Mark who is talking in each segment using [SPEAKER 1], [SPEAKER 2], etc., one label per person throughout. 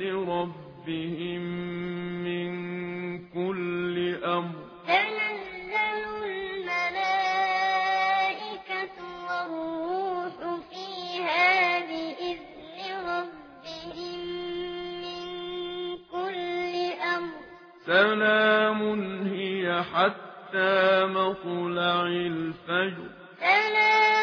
[SPEAKER 1] لربهم من كل أمر.
[SPEAKER 2] تنزل الملائكة والروح فيها بإذن ربهم من كل أمر.
[SPEAKER 1] سلام هي حتى مطلع الفجر.
[SPEAKER 2] سلام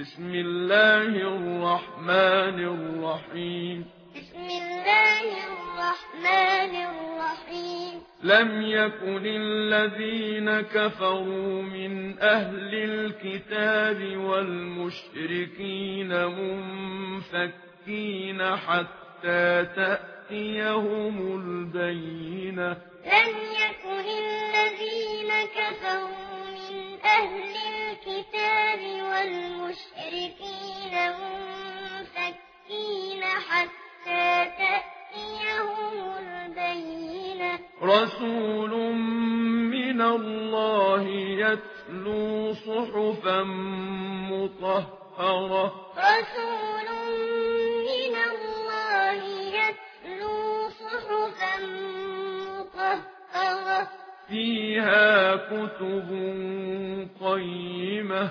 [SPEAKER 1] بسم الله الرحمن الرحيم.
[SPEAKER 2] بسم الله الرحمن الرحيم.
[SPEAKER 1] لم يكن الذين كفروا من أهل الكتاب والمشركين منفكين حتى تأتيهم البينة.
[SPEAKER 2] لم يكن الذين كفروا من أهل والمشركين منفكين حتى تأتيهم البينة.
[SPEAKER 1] رسول من الله يتلو صحفا مطهرة.
[SPEAKER 2] رسول من الله يتلو صحفا مطهرة.
[SPEAKER 1] فيها كتب قيمة.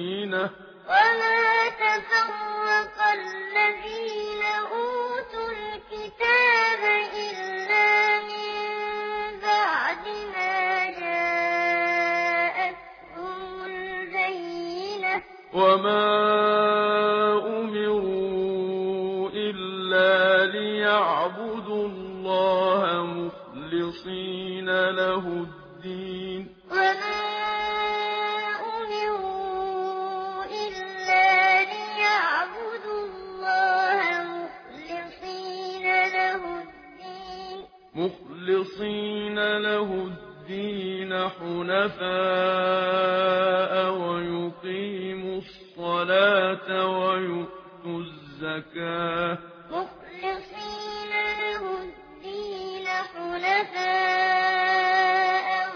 [SPEAKER 2] وما
[SPEAKER 1] أمروا إلا ليعبدوا الله مخلصين له الدين
[SPEAKER 2] وما مخلصين له الدين
[SPEAKER 1] حنفاء الصلاة ويؤتوا الزكاة.
[SPEAKER 2] مخلصين له الدين حنفاء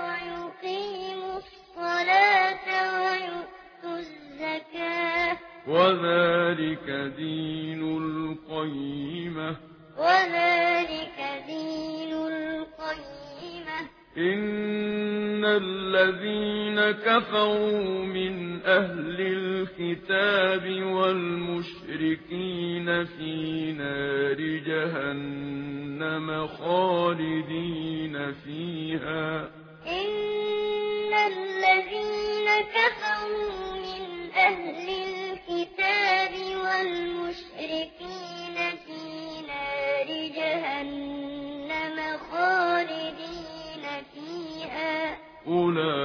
[SPEAKER 2] ويقيموا الصلاة ويؤتوا الزكاة.
[SPEAKER 1] وذلك دين القيمة.
[SPEAKER 2] وذلك
[SPEAKER 1] الذين كفروا من أهل الكتاب والمشركين في نار جهنم خالدين فيها.
[SPEAKER 2] إن الذين كفروا من أهل الكتاب والمشركين في نار جهنم خالدين فيها.
[SPEAKER 1] أولئك